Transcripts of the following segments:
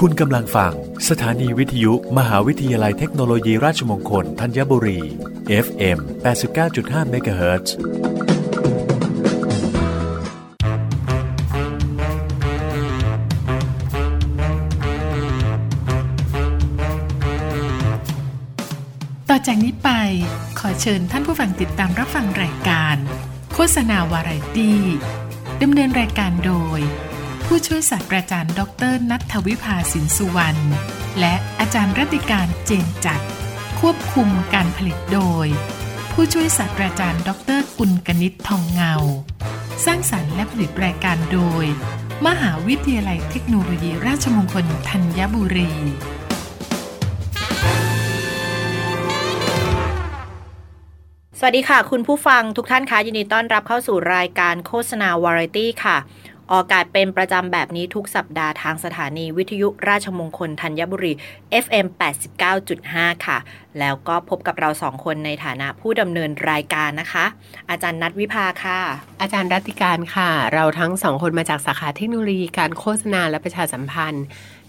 คุณกำลังฟัง สถานีวิทยุ มหาวิทยาลัยเทคโนโลยีราชมงคลธัญบุรี FM 89.5 MHz ต่อจากนี้ไป ขอเชิญท่านผู้ฟังติดตามรับฟังรายการ โฆษณาวาไรตี้ดำเนินรายการโดย ผู้ช่วยศาสตราจารย์ ดรนัทวิภาสินสุวรรณ และอาจารย์รัติการเจนจัด ควบคุมการผลิตโดย ผู้ช่วยศาสตราจารย์ ดรกุลกนิษฐ์ทองเงา สร้างสรรค์และผลิตรายการโดย มหาวิทยาลัยเทคโนโลยีราชมงคลธัญบุรีสวัสดีค่ะ คุณผู้ฟังทุกท่านคะยินดีต้อนรับเข้าสู่รายการโฆษณาวาไรตี้ค่ะ ออกอากาศเป็นประจำแบบนี้ทุกสัปดาห์ทางสถานีวิทยุราชมงคลธัญบุรี FM 89.5 ค่ะ แล้วก็พบกับเราสองคนในฐานะผู้ดำเนินรายการนะคะ อาจารย์นัทวิภาค่ะ อาจารย์รัติการค่ะ เราทั้งสองคนมาจากสาขาเทคโนโลยีการโฆษณาและประชาสัมพันธ์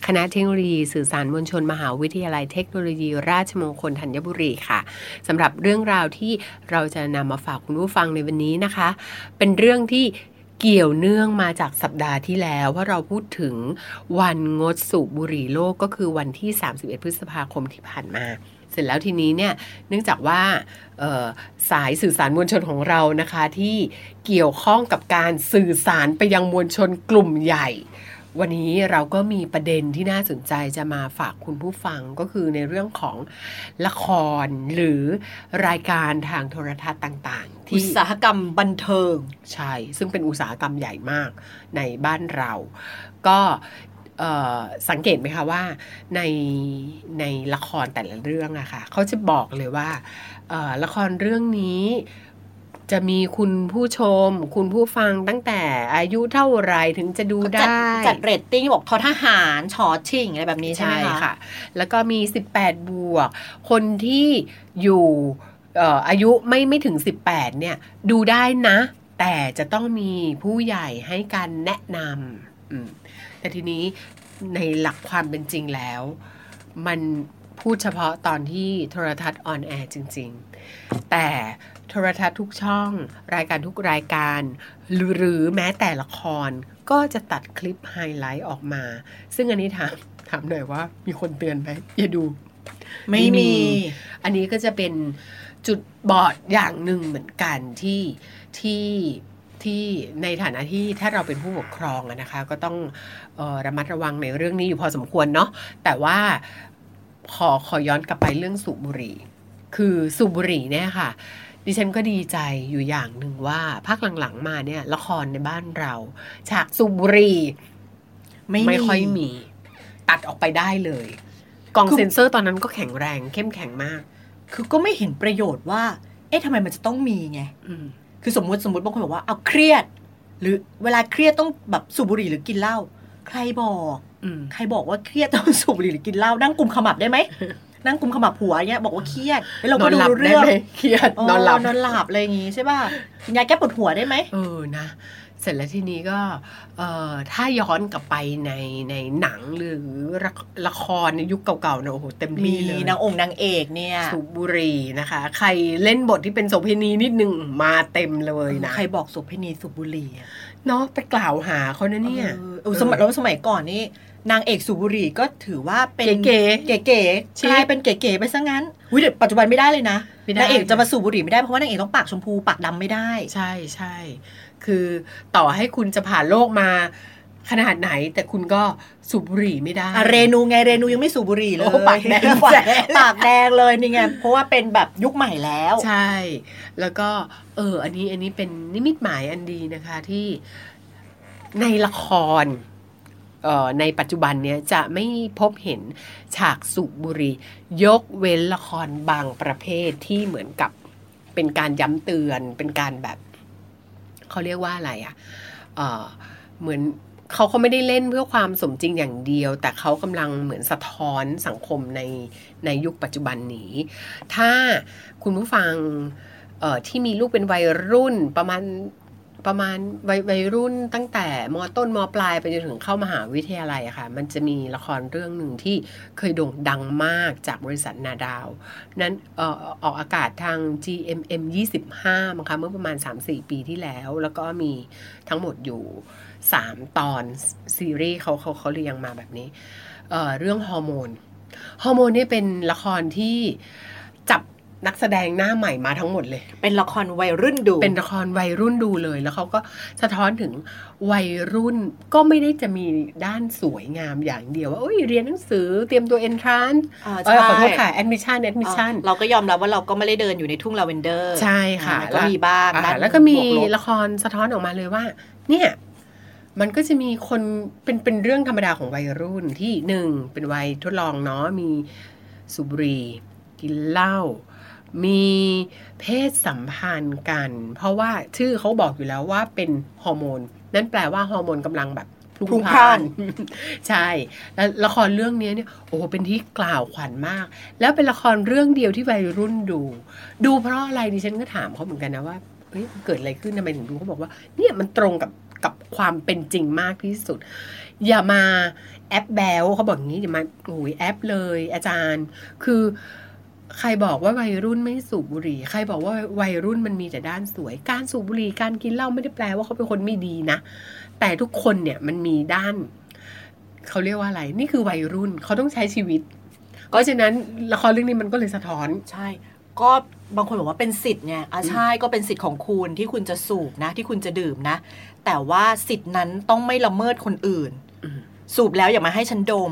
คณะเทคโนโลยีสื่อสารมวลชน มหาวิทยาลัยเทคโนโลยี ราชมงคลธัญบุรีค่ะสำหรับเรื่องราวที่เราจะนำมาฝากคุณผู้ฟังในวันนี้นะคะ เป็นเรื่องที่ เกี่ยวเนื่องมาจากสัปดาห์ที่แล้วว่าเราพูดถึงวันงดสูบบุหรี่โลกก็คือวันที่ 31 พฤษภาคมที่ผ่านมา เสร็จแล้วทีนี้เนี่ยเนื่องจากว่าสายสื่อสารมวลชนของเรานะคะที่เกี่ยวข้องกับการสื่อสารไปยังมวลชนกลุ่มใหญ่ วันนี้เราก็มีประเด็นที่น่าสนใจจะมาฝากคุณผู้ฟังก็คือในเรื่องของละครหรือรายการทางโทรทัศน์ต่างๆอุที่ตสาหกรรมบันเทิง ใช่ ซึ่งเป็นอุตสาหกรรมใหญ่มากในบ้านเรา ก็เอ่อสังเกตไหมคะว่าในในละครแต่ละเรื่องอะค่ะเขาจะบอกเลยว่าเอ่อละครเรื่องนี้ จะมีคุณผู้ชม คุณผู้ฟังตั้งแต่อายุเท่าไหรถึงจะดูจัดได้ จัดเรตติ้งบอกทอทหารชอชิงอะไรแบบนี้ใช่ไหมใช่คะค่ะแล้วก็มี 18 บวก คนที่อยู่เอ่ออายุไม่ไม่ถึง 18 เนี่ย ดูได้นะ แต่จะต้องมีผู้ใหญ่ให้การแนะนำอืมแต่ทีนี้ในหลักความเป็นจริงแล้ว มันพูดเฉพาะตอนที่โทรทัศน์ออนแอร์จริง ๆ แต่โทรทัศน์ทุกช่อง รายการทุกรายการหรือหรือแม้แต่ละครก็จะตัดคลิปไฮไลท์ออกมา ซึ่งอันนี้ถามถามหน่อยว่ามีคนเตือนไหมอย่าดู ไม่มี อันนี้ก็จะเป็นจุดบอดอย่างหนึ่งเหมือนกันที่ที่ที่ในฐานะที่ถ้าเราเป็นผู้ปกครองอะนะคะ ก็ต้องเออระมัดระวังในเรื่องนี้อยู่พอสมควรเนาะแต่ว่าขอขอย้อนกลับไปเรื่องสูบบุหรี่ คือสูบบุหรี่เนี่ยค่ะ ดิฉันก็ดีใจอยู่อย่างหนึ่งว่าภาคหลังๆมาเนี่ย ละครในบ้านเราฉากสูบบุหรี่ไม่มีไม่ค่อยมี ตัดออกไปได้เลย กล่องคือเซ็นเซอร์ตอนนั้นก็แข็งแรงเข้มแข็งมาก คือก็ไม่เห็นประโยชน์ว่า เอ๊ะทำไมมันจะต้องมีไงอืมคือสมมติสมมติบางคนบอกว่าเอาเครียด หรือเวลาเครียดต้องแบบสูบบุหรี่หรือกินเหล้าใครบอกอืมใครบอกว่าเครียดต้องสูบบุหรี่หรือกินเหล้านั่งกุมขมับได้ไหม นั่งกุมขมับหัวเงี้ยบอกว่าเครียดแล้วเราก็ดูนอนหลับเรื่องได้ไหมเครียดนอนหลับนอนหลับอะไรอย่างงี้ใช่ป่ะกินยาแก้ปวดหัวได้ไหมเออนะเสร็จแล้วทีนี้ก็เอ่อถ้าย้อนกลับไปในในหนังหรือละละครในยุคเก่าๆเนี่ยโอ้โหเต็มมีที่เลยนางองค์นางเอกเนี่ยสูบบุหรี่นะคะ ใครเล่นบทที่เป็นโสเภณีนิดนึงมาเต็มเลยนะ ใครบอกสุเพณีสูบบุหรี่อะเนาะไปกล่าวหาเขานะเนี่ยเออเออสมัยแล้วสมัยก่อนนี่ นางเอกสูบบุหรี่ก็ถือว่าเป็นเก๋เก๋ๆชิคกลายเป็นเก๋ๆไปซะงั้นอุ้ยเดี๋ยวปัจจุบันไม่ได้เลยนะไม่ได้นางเอกจะมาสูบบุหรี่ไม่ได้เพราะว่านางเอกต้องปากชมพูปากดำไม่ได้ ใช่ใช่คือต่อให้คุณจะผ่านโลกมาขนาดไหนแต่คุณก็สูบบุหรี่ไม่ได้อะเรนูไงเรนูยังไม่สูบบุหรี่เลยโอ้ปากแดงปากปากแดงเลยนี่ไงเพราะว่าเป็นแบบยุคใหม่แล้ว ใช่ แล้วก็เอออันนี้อันนี้เป็นนิมิตหมายอันดีนะคะที่ในละครเอ่อ ในปัจจุบันเนี้ยจะไม่พบเห็นฉากสูบบุหรี่ยกเว้นละครบางประเภทที่เหมือนกับเป็นการย้ำเตือนเป็นการแบบเขาเรียกว่าอะไรอะ่ะเเหมือนเขาเขาไม่ได้เล่นเพื่อความสมจริงอย่างเดียว แต่เขากำลังเหมือนสะท้อนสังคมในในยุคปัจจุบันนี้ ถ้าคุณผู้ฟังที่มีลูกเป็นวัยรุ่นประมาณ ประมาณวัยวัยรุ่นตั้งแต่มต้นมปลายไปจนถึงเข้ามหาวิทยาลัยอะค่ะ มันจะมีละครเรื่องหนึ่งที่เคยโด่งดังมากจากบริษัทนาดาว นั้นออออกอากาศทาง GMM 25มั้งคะเมื่อประมาณ 3-4 ปีที่แล้ว แล้วก็มีทั้งหมดอยู่ 3 ตอนซีรีส์เขาเขาเขาเรียงมาแบบนี้เเรื่องฮอร์โมนฮอร์โมนนี่เป็นละครที่ นักแสดงหน้าใหม่มาทั้งหมดเลย เป็นละครวัยรุ่นดู เป็นละครวัยรุ่นดูเลย แล้วเขาก็สะท้อนถึงวัยรุ่นก็ไม่ได้จะมีด้านสวยงามอย่างเดียวว่าโอ้ยเรียนหนังสือเตรียมตัวเอนทรานซ์ขอโทษค่ะแอดมิชชั่นแอดมิชชั่นเราก็ยอมรับว่าเราก็ไม่ได้เดินอยู่ในทุ่งลาเวนเดอร์ใช่ค่ะก็มีบ้างแล้วก็มีละครสะท้อนออกมาเลยว่า เนี่ยมันก็จะมีคนเป็นเป็นเรื่องธรรมดาของวัยรุ่นที่หนึ่งเป็นวัยทดลองเนาะมีสุบรีกินเหล้า มีเพศสัมพันธ์กัน เพราะว่าชื่อเขาบอกอยู่แล้วว่าเป็นฮอร์โมน นั่นแปลว่าฮอร์โมนกำลังแบบพลุ่งพล่านใช่ แล้วละครเรื่องนี้เนี่ยโอ้เป็นที่กล่าวขวัญมาก แล้วเป็นละครเรื่องเดียวที่วัยรุ่นดู ดูเพราะอะไรดิฉันก็ถามเขาเหมือนกันนะว่าเฮ้ยเกิดอะไรขึ้นทำไมถึงดูเขาบอกว่า เนี่ยมันตรงกับกับความเป็นจริงมากที่สุด อย่ามาแอปแบลเขาบอกอย่างนี้อย่ามาโอ้ยแอปเลย อาจารย์ คือ ใครบอกว่าวัยรุ่นไม่สูบบุหรี่ ใครบอกว่าวัยรุ่นมันมีแต่ด้านสวย การสูบบุหรี่การกินเหล้าไม่ได้แปลว่าเขาเป็นคนไม่ดีนะ แต่ทุกคนเนี่ยมันมีด้าน เขาเรียกว่าอะไร นี่คือวัยรุ่นเขาต้องใช้ชีวิต เพราะฉะนั้นละครเรื่องนี้มันก็เลยสะท้อน ใช่ ก็บางคนบอกว่าเป็นสิทธิ์เนี่ยอะใช่ก็เป็นสิทธิ์ของคุณที่คุณจะสูบนะ ที่คุณจะดื่มนะ แต่ว่าสิทธิ์นั้นต้องไม่ละเมิดคนอื่น สูบแล้วอย่ามาให้ฉันดม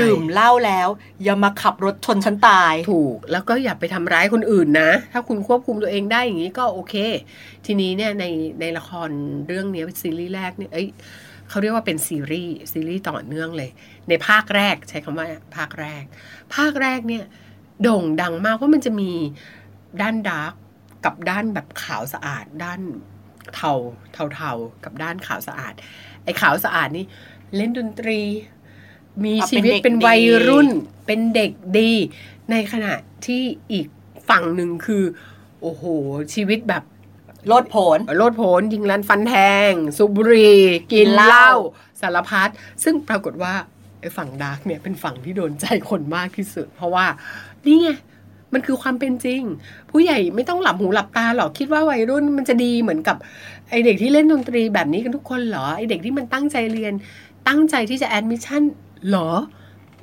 ดื่มเหล้าแล้ว อย่ามาขับรถชนฉันตาย ถูก แล้วก็อย่าไปทำร้ายคนอื่นนะ ถ้าคุณควบคุมตัวเองได้อย่างนี้ก็โอเค ทีนี้เนี่ยในในละครเรื่องนี้ซีรีส์แรกเนี่ยเอ้ยเขาเรียกว่าเป็นซีรีส์ซีรีส์ต่อเนื่องเลย ในภาคแรกใช้คำว่าภาคแรก ภาคแรกเนี่ยโด่งดังมากเพราะมันจะมีด้านดาร์กกับด้านแบบขาวสะอาด ด้านเทาเทาเทากับด้านขาวสะอาด ไอ้ขาวสะอาดนี่เล่นดนตรี มีชีวิตเป็นวัยรุ่น เป็นเด็กดี ในขณะที่อีกฝั่งหนึ่งคือ โอ้โห ชีวิตแบบโลดโผนโลดโผนยิงลันฟันแทงสูบบุหรี่กินเหล้าสารพัดซึ่งปรากฏว่าไอ้ฝั่ง dark เนี่ยเป็นฝั่งที่โดนใจคนมากที่สุด เพราะว่านี่ไง มันคือความเป็นจริง ผู้ใหญ่ไม่ต้องหลับหูหลับตาหรอกคิดว่าวัยรุ่นมันจะดีเหมือนกับไอเด็กที่เล่นดนตรีแบบนี้กันทุกคนหรอไอเด็กที่มันตั้งใจเรียน ตั้งใจที่จะแอดมิชชั่นหรอ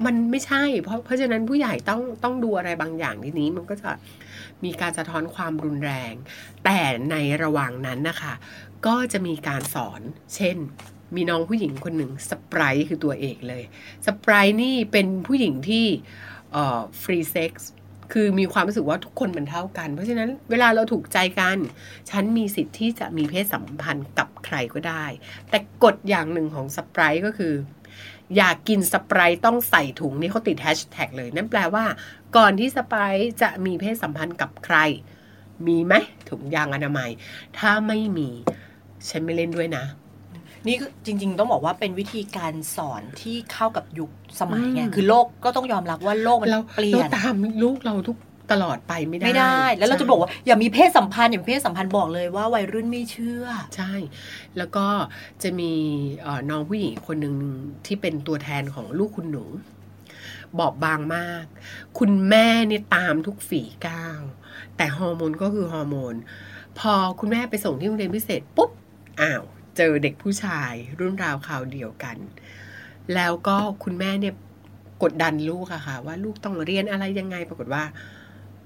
มันไม่ใช่ เพราะเพราะฉะนั้นผู้ใหญ่ต้องต้องดูอะไรบางอย่างทีนี้มันก็จะมีการสะท้อนความรุนแรง แต่ในระหว่างนั้นนะคะ ก็จะมีการสอน เช่น มีน้องผู้หญิงคนหนึ่งสปรายคือตัวเอกเลยสปรายนี่เป็นผู้หญิงที่ฟรีเซ็กซ์ คือมีความรู้สึกว่าทุกคนมันเท่ากัน เพราะฉะนั้นเวลาเราถูกใจกัน ฉันมีสิทธิ์ที่จะมีเพศสัมพันธ์กับใครก็ได้ แต่กฎอย่างหนึ่งของสปรายก็คือ อยากกินสไปร์ต้องใส่ถุงนี่เขาติดแฮชแท็กเลย นั่นแปลว่า ก่อนที่สไปร์จะมีเพศสัมพันธ์กับใคร มีไหมถุงยางอนามัย ถ้าไม่มี ฉันไม่เล่นด้วยนะ นี่จริง ๆ ต้องบอกว่าเป็นวิธีการสอนที่เข้ากับยุคสมัยไงคือโลกก็ต้องยอมรับว่าโลกมันเปลี่ยนเราตามลูกเราทุกตลอดไปไม่ได้ไม่ได้ แล้วเราจะบอกว่าอย่ามีเพศสัมพันธ์อย่ามีเพศสัมพันธ์บอกเลยว่าวัยรุ่นไม่เชื่อ ใช่ แล้วก็จะมีน้องผู้หญิงคนหนึ่งที่เป็นตัวแทนของลูกคุณหนูบอบบางมาก คุณแม่เนี่ยตามทุกฝีก้าวแต่ฮอร์โมนก็คือฮอร์โมน พอคุณแม่ไปส่งที่โรงเรียนพิเศษปุ๊บอ้าว เจอเด็กผู้ชายรุ่นราวข่าวเดียวกัน แล้วก็คุณแม่เนี่ยกดดันลูกอะค่ะ ว่าลูกต้องเรียนอะไรยังไงปรากฏว่า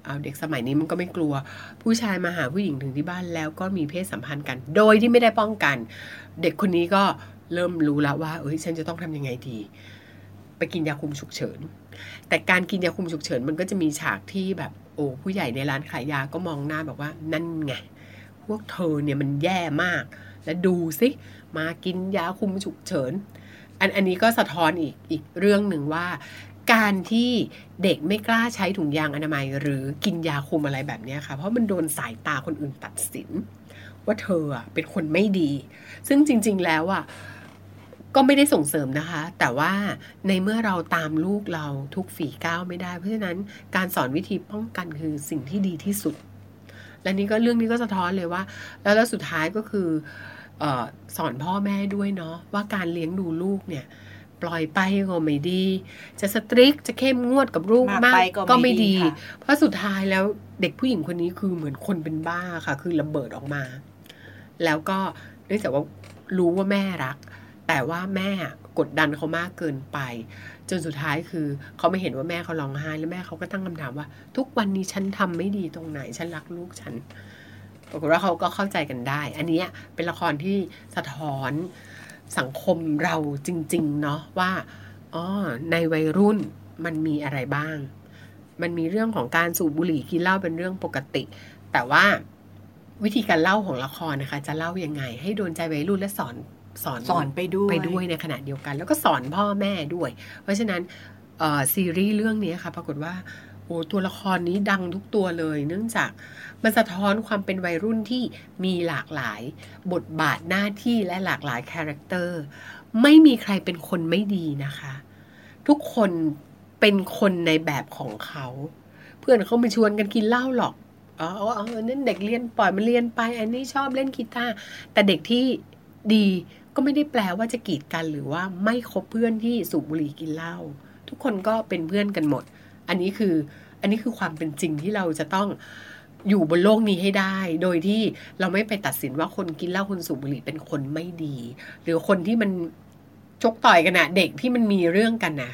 เอาเด็กสมัยนี้มันก็ไม่กลัว ผู้ชายมาหาผู้หญิงถึงที่บ้านแล้วก็มีเพศสัมพันธ์กัน โดยที่ไม่ได้ป้องกัน เด็กคนนี้ก็เริ่มรู้แล้วว่า เอ้ยฉันจะต้องทำยังไงดี ไปกินยาคุมฉุกเฉิน แต่การกินยาคุมฉุกเฉินมันก็จะมีฉากที่แบบโอ้ผู้ใหญ่ในร้านขายยาก็มองหน้าแบบว่านั่นไงพวกเธอเนี่ยมันแย่มาก แล้วดูสิมากินยาคุมฉุกเฉิน อันอันนี้ก็สะท้อนอีกอีกเรื่องหนึ่งว่า การที่เด็กไม่กล้าใช้ถุงยางอนามัย หรือกินยาคุมอะไรแบบนี้ค่ะ เพราะมันโดนสายตาคนอื่นตัดสิน ว่าเธอเป็นคนไม่ดี ซึ่งจริง ๆ แล้วอะก็ไม่ได้ส่งเสริมนะคะ แต่ว่าในเมื่อเราตามลูกเราทุกฝีก้าวไม่ได้ เพราะฉะนั้นการสอนวิธีป้องกันคือสิ่งที่ดีที่สุด และนี่ก็เรื่องนี้ก็สะท้อนเลยว่า แล้วแล้วสุดท้ายก็คือเออสอนพ่อแม่ด้วยเนาะว่าการเลี้ยงดูลูกเนี่ย ปล่อยไปก็ไม่ดี จะสตริกจะเข้มงวดกับลูกมากมากไปก็ก็ไม่ไม่ดีดีค่ะเพราะสุดท้ายแล้วเด็กผู้หญิงคนนี้คือเหมือนคนเป็นบ้าค่ะ คือระเบิดออกมา แล้วก็เนื่องจากว่ารู้ว่าแม่รัก แต่ว่าแม่กดดันเขามากเกินไป จนสุดท้ายคือเขาไม่เห็นว่าแม่เขาร้องไห้แล้วแม่เขาก็ตั้งคำถามว่า ทุกวันนี้ฉันทำไม่ดีตรงไหนฉันรักลูกฉันปรากฏว่าเขาก็เข้าใจกันได้ อันนี้เป็นละครที่สะท้อนสังคมเราจริง ๆ เนาะว่าอ๋อในวัยรุ่นมันมีอะไรบ้าง มันมีเรื่องของการสูบบุหรี่กินเหล้าเป็นเรื่องปกติ แต่ว่าวิธีการเล่าของละครนะคะ จะเล่ายังไง ให้โดนใจวัยรุ่นและสอน สอนสอนไปด้วยไปด้วยในขณะเดียวกัน แล้วก็สอนพ่อแม่ด้วย เพราะฉะนั้นเอ่อซีรีส์เรื่องนี้ค่ะปรากฏว่าโอ้ตัวละครนี้ดังทุกตัวเลย เนื่องจากมันสะท้อนความเป็นวัยรุ่นที่มีหลากหลายบทบาทหน้าที่และหลากหลาย characterไม่มีใครเป็นคนไม่ดีนะคะ ทุกคนเป็นคนในแบบของเขา เพื่อนเขาไม่ชวนกันกินเหล้าหรอกอ๋อเออเออนั่นเด็กเรียนปล่อยมันเรียนไป อันนี้ชอบเล่นกีตาร์แต่เด็กที่ดี ก็ไม่ได้แปลว่าจะกีดกันหรือว่าไม่คบเพื่อนที่สูบบุหรี่กินเหล้าทุกคนก็เป็นเพื่อนกันหมด อันนี้คืออันนี้คือความเป็นจริงที่เราจะต้องอยู่บนโลกนี้ให้ได้ โดยที่เราไม่ไปตัดสินว่าคนกินเหล้าคนสูบบุหรี่เป็นคนไม่ดี หรือคนที่มันชกต่อยกันนะเด็กที่มันมีเรื่องกันนะ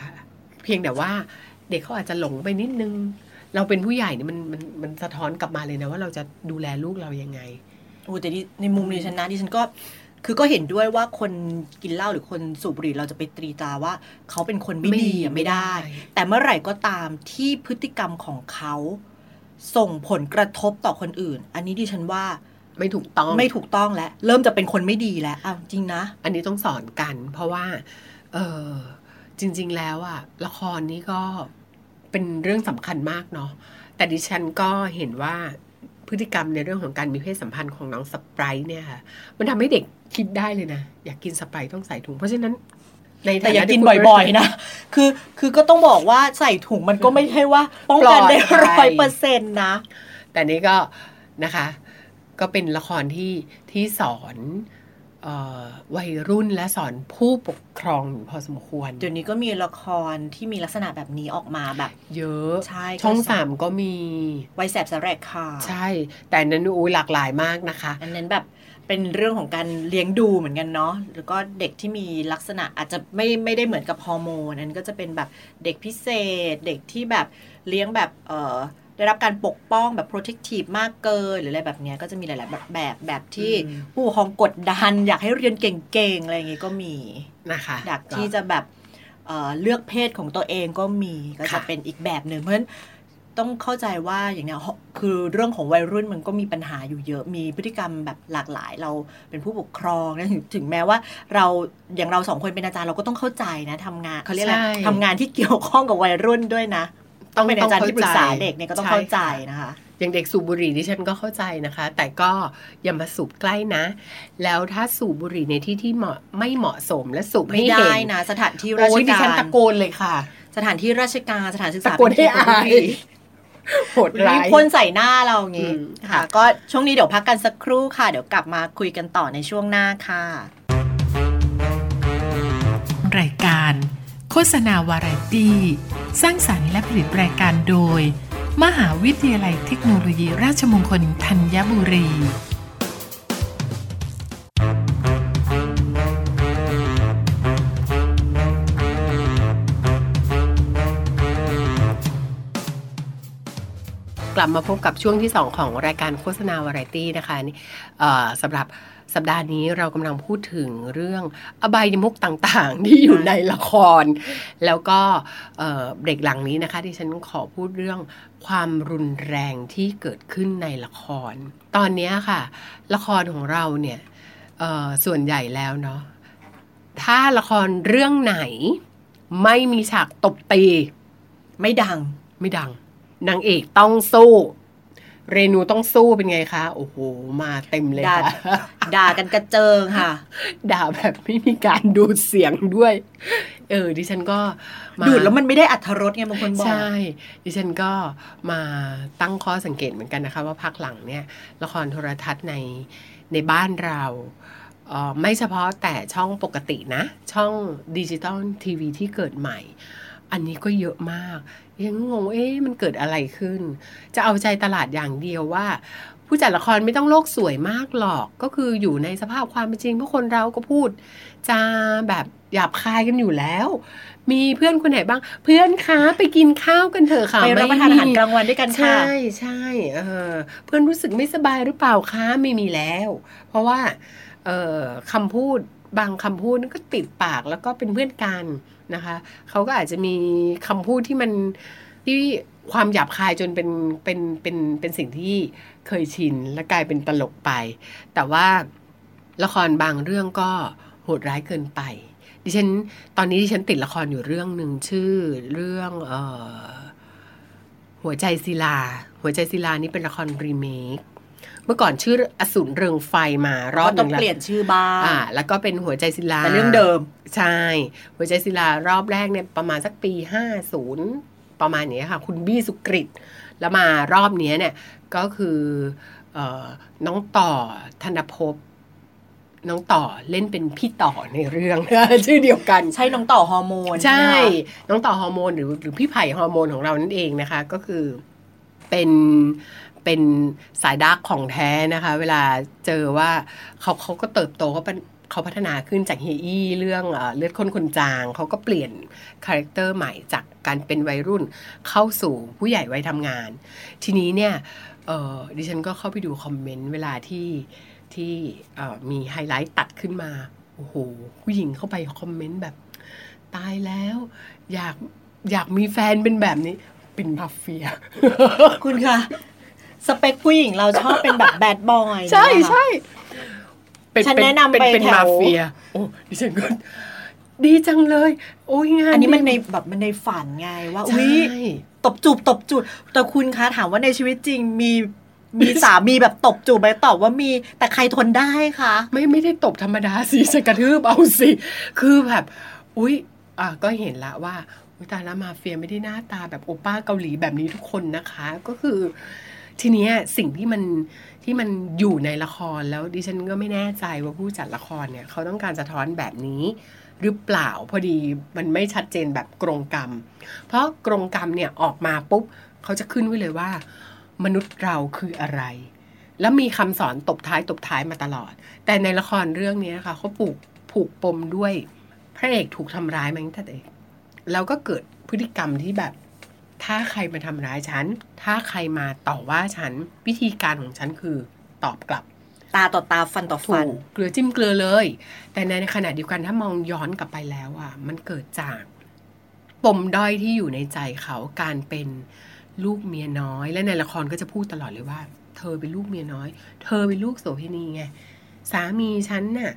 เพียงแต่ว่าเด็กเขาอาจจะหลงไปนิดนึง เราเป็นผู้ใหญ่เนี่ยมันมันมันสะท้อนกลับมาเลยนะว่าเราจะดูแลลูกเรายังไงโอ้แต่ดิในมุมดิฉันนะดิฉันก็ คือก็เห็นด้วยว่าคนกินเหล้าหรือคนสูบบุหรี่เราจะไปตรีตราว่า เขาเป็นคนไม่ดีอะไม่ได้ แต่เมื่อไหร่ก็ตามที่พฤติกรรมของเขา ส่งผลกระทบต่อคนอื่น อันนี้ดิฉันว่าไม่ถูกต้องไม่ถูกต้องแล้วเริ่มจะเป็นคนไม่ดีแล้วอ้าวจริงนะ อันนี้ต้องสอนกัน เพราะว่า เออจริง ๆ แล้วอะละครนี้ก็เป็นเรื่องสำคัญมากเนาะแต่ดิฉันก็เห็นว่า พฤติกรรมในเรื่องของการมีเพศสัมพันธ์ของน้องสไปรท์เนี่ยค่ะ มันทำให้เด็กคิดได้เลยนะ อยากกินสไปรท์ต้องใส่ถุง เพราะฉะนั้นในแต่อย่าฐะกินที่คุณบ่อยๆนะ คือ คือก็ต้องบอกว่าใส่ถุงมันก็ไม่ใช่ว่าป้องกันได้ปลอดภัร้อยยเปอร์เซ็นต์นะ แต่นี่ก็นะคะ ก็เป็นละครที่ที่สอนเออ วัยรุ่นและสอนผู้ปกครองอยู่พอสมควร เดี๋ยวนี้ก็มีละครที่มีลักษณะแบบนี้ออกมาแบบ เยอะใช่ช่องก็สอนสามก็มีไวแสบสแรกค่ะ ใช่ แต่อันนั้นอุ้ยหลากหลายมากนะคะ อันนั้นแบบเป็นเรื่องของการเลี้ยงดูเหมือนกันเนาะแล้วก็เด็กที่มีลักษณะอาจจะไม่ไม่ได้เหมือนกับฮอร์โมนอันนั้นก็จะเป็นแบบเด็กพิเศษ เด็กที่แบบเลี้ยงแบบเอ่อ ได้รับการปกป้องแบบ protective มากเกินหรืออะไรแบบเนี้ยก็จะมีหลาย ๆ แบบแบบแบบที่อืมผู้ปกครองกดดัน อยากให้เรียนเก่ง ๆ อะไรอย่างงี้ก็มีนะคะอยากที่จะแบบเอ่อเลือกเพศของตัวเองก็มีก็จะค่ะเป็นอีกแบบหนึ่งเพราะฉะนั้นต้องเข้าใจว่าอย่างเนี้ยคือเรื่องของวัยรุ่นมันก็มีปัญหาอยู่เยอะมีพฤติกรรมแบบหลากหลาย เราเป็นผู้ปกครองนะถึงถึงแม้ว่าเราอย่างเราสองคนเป็นอาจารย์เราก็ต้องเข้าใจนะทำงานเขาเรียกอะไรใช่ทำงานที่เกี่ยวข้องกับวัยรุ่นด้วยนะ ต้องเป็นอาจารย์ที่ปรึกษาข้ใจเด็กเนี่ยก็ต้องช่เข้าใจค่ะนะคะอย่างเด็กสูบบุหรี่ดิฉันก็เข้าใจนะคะ แต่ก็อย่ามาสูบใกล้นะ แล้วถ้าสูบบุหรี่ในที่ที่เหมาะไม่เหมาะสมและสูบไม่ให้ได้เห็นนะสถานที่ราชโอ้ยดิกาฉันรตะโกนเลยค่ะ สถานที่ราชการสถานศึกษาตะโกนให้อายเป็นที่โหดร้ายพ่นใส่หน้าเราอย่างงี้อืมค่ะ ก็ช่วงนี้เดี๋ยวพักกันสักครู่ค่ะ เดี๋ยวกลับมาคุยกันต่อในช่วงหน้าค่ะ รายการ โฆษณาวาไรตี้ สร้างสรรค์และผลิตรายการโดย มหาวิทยาลัยเทคโนโลยีราชมงคลธัญบุรี กลับมาพบกับช่วงที่ 2 ของรายการโฆษณาวาไรตี้นะคะนี่สำหรับ สัปดาห์นี้เรากำลังพูดถึงเรื่องอบายมุกต่างๆ ที่อยู่ในละคร แล้วก็เบรกหลังนี้นะคะที่ฉันขอพูดเรื่องความรุนแรงที่เกิดขึ้นในละคร ตอนนี้ค่ะ ละครของเราเนี่ยส่วนใหญ่แล้วเนาะถ้าละครเรื่องไหน ไม่มีฉากตบตี ไม่ดังไม่ดังนางเอกต้องสู้ เรนูต้องสู้เป็นไงคะ โอ้โห มาเต็มเลยด่าค่ะ ด่ากันกระเจิงค่ะ ด่าแบบไม่มีการดูดเสียงด้วย เออ ดิฉันก็มาดูดแล้วมันไม่ได้อัธรสไงบางคนบอก ใช่ ดิฉันก็มาตั้งข้อสังเกตเหมือนกันนะคะ ว่าพักหลังเนี่ยละครโทรทัศน์ในในบ้านเราเอ่อไม่เฉพาะแต่ช่องปกตินะ ช่องดิจิตอลทีวีที่เกิดใหม่ อันนี้ก็เยอะมาก ยังงงเอ๊ะมันเกิดอะไรขึ้น จะเอาใจตลาดอย่างเดียวว่า ผู้จัดละครไม่ต้องโลกสวยมากหรอกก็คืออยู่ในสภาพความเป็นจริงเพราะคนเราก็พูดจะแบบหยาบคายกันอยู่แล้ว มีเพื่อนคนไหนบ้าง เพื่อนคะไปกินข้าวกันเถอะค่ะไปรับประทานอาหารไม่มีกลางวันด้วยกันค่ะ ใช่ใช่เออเพื่อนรู้สึกไม่สบายหรือเปล่าคะไม่มีแล้ว เพราะว่าเออ คำพูดบางคำพูดก็ติดปากแล้วก็เป็นเพื่อนกันนะคะเขาก็อาจจะมีคำพูดที่มันที่ความหยาบคายจนเป็นเป็นเป็นเป็นสิ่งที่เคยชินและกลายเป็นตลกไป แต่ว่าละครบางเรื่องก็โหดร้ายเกินไป ดิฉันตอนนี้ดิฉันติดละครอยู่เรื่องหนึ่งชื่อเรื่องออหัวใจศิลา หัวใจศิลานี่เป็นละครรีเมค เมื่อก่อนชื่ออสูรเริงไฟมารอบหต้อนึ่งงแล้วเปลี่ยนชื่อบ้างอ่า แล้วก็เป็นหัวใจศิลาแต่เรื่องเดิมใช่ หัวใจศิลารอบแรกเนี่ยประมาณสักปี50ประมาณนี้ค่ะ คุณบี้สุกริตแล้วมารอบเนี้ยเนี่ยก็คือเออน้องต่อธนภพน้องต่อเล่นเป็นพี่ต่อในเรื่อง ชื่อเดียวกันใช่น้องต่อฮอร์โมน ใช่ไหมคะน้องต่อฮอร์โมนหรือหรือพี่ไผ่ฮอร์โมนของเรานั่นเองนะคะ ก็คือเป็น เป็นสาย dark ของแท้นะคะ เวลาเจอว่าเขาเขาก็เติบโตเขาเป็นเขาพัฒนาขึ้นจากเฮียอี้เรื่องเลือดข้นคนจาง เขาก็เปลี่ยน character ใหม่จากการเป็นวัยรุ่นเข้าสู่ผู้ใหญ่วัยทำงาน ทีนี้เนี่ยดิฉันก็เข้าไปดู comment เวลาที่ที่มีไฮไลท์ตัดขึ้นมา โอ้โห ผู้หญิงเข้าไปคอมเมนต์แบบ ตายแล้ว อยากอยากมีแฟนเป็นแบบนี้เป็นมาเฟีย คุณคะ สเปคผู้หญิงเราชอบเป็นแบบแบดบอยใช่ใช่เป็ฉันแนะนำเป็นไปเป็นแถวมาเฟีย โอ้ดิฉันก็ดีจังเลย โอ้ยงานอันนี้มันดีในแบบมันในฝันไงว่าใช่อุ้ยตบจูบตบจูบแต่คุณคะถามว่าในชีวิตจริงมีมีสามีแบบตบจูบไหมตอบว่ามีแต่ใครทนได้คะไม่ไม่ได้ตบธรรมดาสิจะกระทืบเอาสิ คือแบบ อุ้ยอะก็เห็นละว่าอุยตายละมาเฟียไม่ได้หน้าตาแบบโอป้าเกาหลีแบบนี้ทุกคนนะคะ ก็คือ ทีนี้สิ่งที่มันที่มันอยู่ในละครแล้วดิฉันก็ไม่แน่ใจว่าผู้จัดละครเนี่ยเขาต้องการสะท้อนแบบนี้หรือเปล่าพอดีมันไม่ชัดเจนแบบกรงกรรม เพราะกรงกรรมเนี่ยออกมาปุ๊บเขาจะขึ้นไว้เลยว่า มนุษย์เราคืออะไร แล้วมีคำสอนตบท้ายตบท้ายมาตลอด แต่ในละครเรื่องนี้นะคะเขาปลูกผูกปมด้วย พระเอกถูกทำร้ายมาตั้งแต่เด็กแล้วก็เกิดพฤติกรรมที่แบบ ถ้าใครมาทำร้ายฉัน ถ้าใครมาต่อว่าฉัน วิธีการของฉันคือตอบกลับ ตาต่อตาฟันต่อถูฟันกเกลือจิ้มเกลือเลย แต่ในขณะเดียวกันถ้ามองย้อนกลับไปแล้วอะ มันเกิดจากปมด้อยที่อยู่ในใจเขาการเป็นลูกเมียน้อย และในละครก็จะพูดตลอดเลยว่า เธอเป็นลูกเมียน้อย เธอเป็นลูกโสเภณีไงสามีฉันน่ะ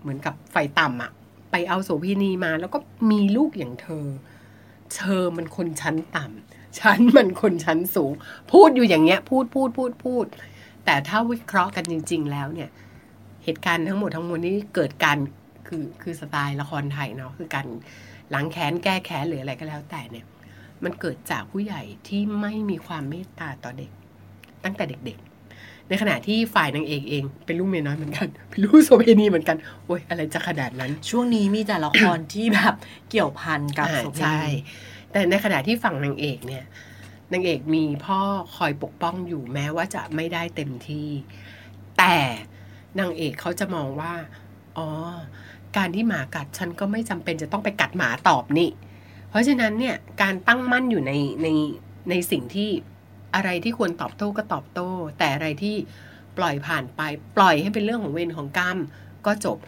เหมือนกับไฟต่ำอะไปเอาโสเภณีมาแล้วก็มีลูกอย่างเธอ เธอมันคนชั้นต่ำฉันมันคนชั้นสูง พูดอยู่อย่างเงี้ย พูดพูดพูดพูด แต่ถ้าวิเคราะห์กันจริง ๆ แล้วเนี่ย เหตุการณ์ทั้งหมดทั้งมวลนี้เกิดการคือคือสไตล์ละครไทยเนาะคือการหล้างแค้นแก้แค้นหรืออะไรก็แล้วแต่เนี่ย มันเกิดจากผู้ใหญ่ที่ไม่มีความเมตตาต่อเด็ก ตั้งแต่เด็ก ในขณะที่ฝ่ายนางเอกเอง เป็นลูกเมียน้อยเหมือนกันเป็นลูกโสเภณีเหมือนกันโอ้ยอะไรจะขนาดนั้น ช่วงนี้มีแต่ละครที่แบบเกี่ยวพันกับอ่าโสเภณีใช่แต่ในขณะที่ฝั่งนางเอกเนี่ยนางเอกมีพ่อคอยปกป้องอยู่แม้ว่าจะไม่ได้เต็มที่ แต่นางเอกเขาจะมองว่า อ๋อ การที่หมากัดฉันก็ไม่จำเป็นจะต้องไปกัดหมาตอบนี่ เพราะฉะนั้นเนี่ยการตั้งมั่นอยู่ในในในสิ่งที่ อะไรที่ควรตอบโต้ก็ตอบโต้ แต่อะไรที่ปล่อยผ่านไป ปล่อยให้เป็นเรื่องของเวรของกรรมก็จบ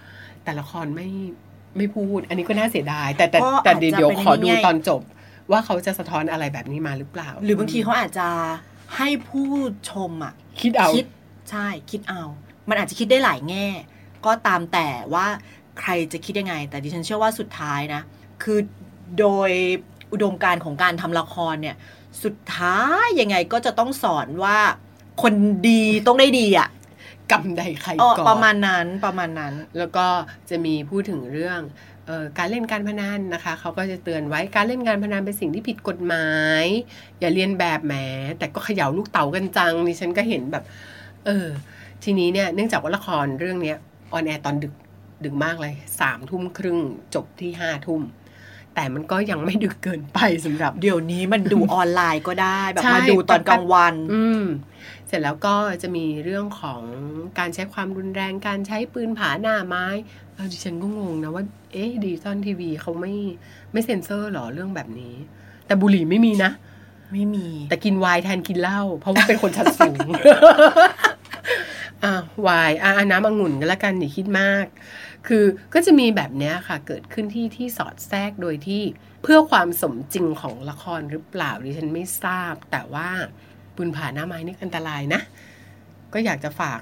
แต่ละครไม่ไม่พูด อันนี้ก็น่าเสียดาย แต่แต่ก็แต่อาจจะเดี๋ยวเป็นขอดูยังไงตอนจบ ว่าเขาจะสะท้อนอะไรแบบนี้มาหรือเปล่า หรือบางทีเขาอาจจะให้ผู้ชมอะคิดเอาคิดใช่คิดเอา มันอาจจะคิดได้หลายแง่ ก็ตามแต่ว่าใครจะคิดยังไง แต่ดิฉันเชื่อว่าสุดท้ายนะ คือโดยอุดมการณ์ของการทำละครเนี่ย สุดท้ายยังไงก็จะต้องสอนว่าคนดีต้องได้ดีอะกำใดใครเออก่อประมาณนั้นประมาณนั้น แล้วก็จะมีพูดถึงเรื่องการเล่นการพนันนะคะเขาก็จะเตือนไว้การเล่นการพนันเป็นสิ่งที่ผิดกฎหมาย อย่าเรียนแบบแหมแต่ก็เขย่าลูกเต๋ากันจังนี่ฉันก็เห็นแบบ เออ ทีนี้เนี่ยเนื่องจากว่าละครเรื่องเนี้ย on air ตอนดึกดึกมากเลยสามทุ่มครึ่งจบที่ห้าทุ่ม แต่มันก็ยังไม่ดึกเกินไปสำหรับ เดี๋ยวนี้มันดูออนไลน์ก็ได้แบบใช่มาดูตอนกลางวัน อืมเสร็จแล้วก็จะมีเรื่องของการใช้ความรุนแรงการใช้ปืนผาหน้าไม้เออดิฉันก็งงนะว่า เอ๊ะ digital TV เขาไม่ไม่เซ็นเซอร์หรอเรื่องแบบนี้ แต่บุหรี่ไม่มีนะ ไม่มี แต่กินไวน์แทนกินเหล้าเพราะว่าเป็นคนชั้นสูง อะไวน์อะน้ำองุ่นก็แล้วกันอย่าคิดมาก คือก็จะมีแบบเนี้ยค่ะ เกิดขึ้นที่ที่สอดแทรกโดยที่เพื่อความสมจริงของละครหรือเปล่าดิฉันไม่ทราบ แต่ว่าปืนผาหน้าไม้นี่อันตรายนะ ก็อยากจะฝาก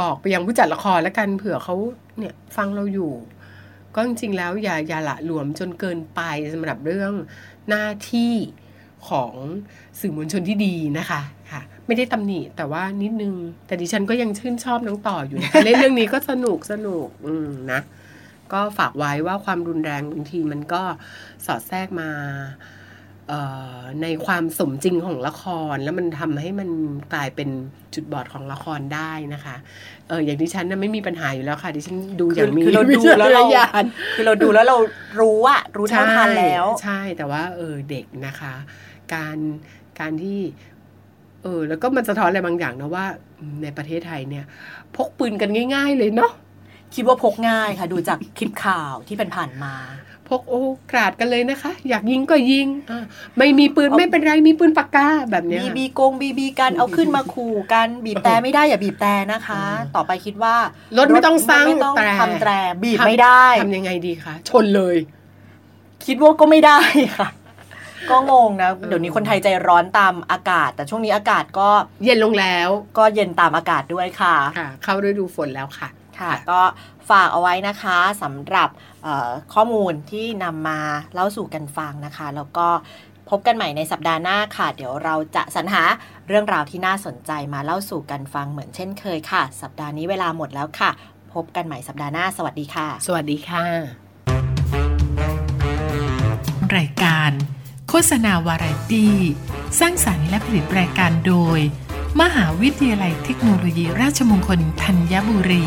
บอกไปยังผู้จัดละครแล้วกันเผื่อเขาเนี่ยฟังเราอยู่ ก็จริงๆแล้วอย่าอย่าละหลวมจนเกินไปสำหรับเรื่องหน้าที่ของสื่อมวลชนที่ดีนะคะ ไม่ได้ตำหนิแต่ว่านิดนึง แต่ดิฉันก็ยังชื่นชอบน้องต่ออยู่นะคะเล่นเรื่องนี้ก็สนุกสนุกอืมนะ ก็ฝากไว้ว่าความรุนแรงบางทีมันก็สอดแทรกมาเอ่อในความสมจริงของละครแล้วมันทำให้มันกลายเป็นจุดบอดของละครได้นะคะเอออย่างดิฉันน่ะไม่มีปัญหาอยู่แล้วค่ะดิฉันดูอย่างมีคือเราดูแล้วเราวิจารณญาณคือเราดูแล้วเรารู้อะรู้เท่าทันแล้ว ใช่ใช่แต่ว่าเออเด็กนะคะ การการที่ เออ แล้วก็มันสะท้อนอะไรบางอย่างนะว่าอืมในประเทศไทยเนี่ย พกปืนกันง่าย ๆ เลยเนาะคิดว่าพกง่ายค่ะ ดูจากคลิปข่าวที่ผ่านๆมาพกโอ้กราดกันเลยนะคะ อยากยิงก็ยิงอะไม่มีปืนเอาไม่เป็นไรมีปืนปากกาแบบเนี้ยบีบีโกงบีบีกันเอาขึ้นมาขู่กันบีบแต่ไม่ได้อย่าบีบแต่นะคะเออต่อไปคิดว่ารถไม่ต้องสร้างไม่ต้องแตรทำแตรบีบทำไม่ได้ทำยังไงดีคะชนเลย คิดว่าก็ไม่ได้ค่ะ ก็งงนะเออเดี๋ยวนี้คนไทยใจร้อนตามอากาศ แต่ช่วงนี้อากาศก็เย็นลงแล้ว ก็เย็นตามอากาศด้วยค่ะค่ะ เข้าฤดูฝนแล้วค่ะค่ะ ก็ฝากเอาไว้นะคะสำหรับเอ่อข้อมูลที่นำมาเล่าสู่กันฟังนะคะ แล้วก็พบกันใหม่ในสัปดาห์หน้าค่ะ เดี๋ยวเราจะสรรหาเรื่องราวที่น่าสนใจมาเล่าสู่กันฟังเหมือนเช่นเคยค่ะ สัปดาห์นี้เวลาหมดแล้วค่ะ พบกันใหม่สัปดาห์หน้า สวัสดีค่ะ สวัสดีค่ะ รายการ โฆษณาวาไรตี้สร้างสรรค์และผลิตรายการโดย มหาวิทยาลัยเทคโนโลยีราชมงคลธัญบุรี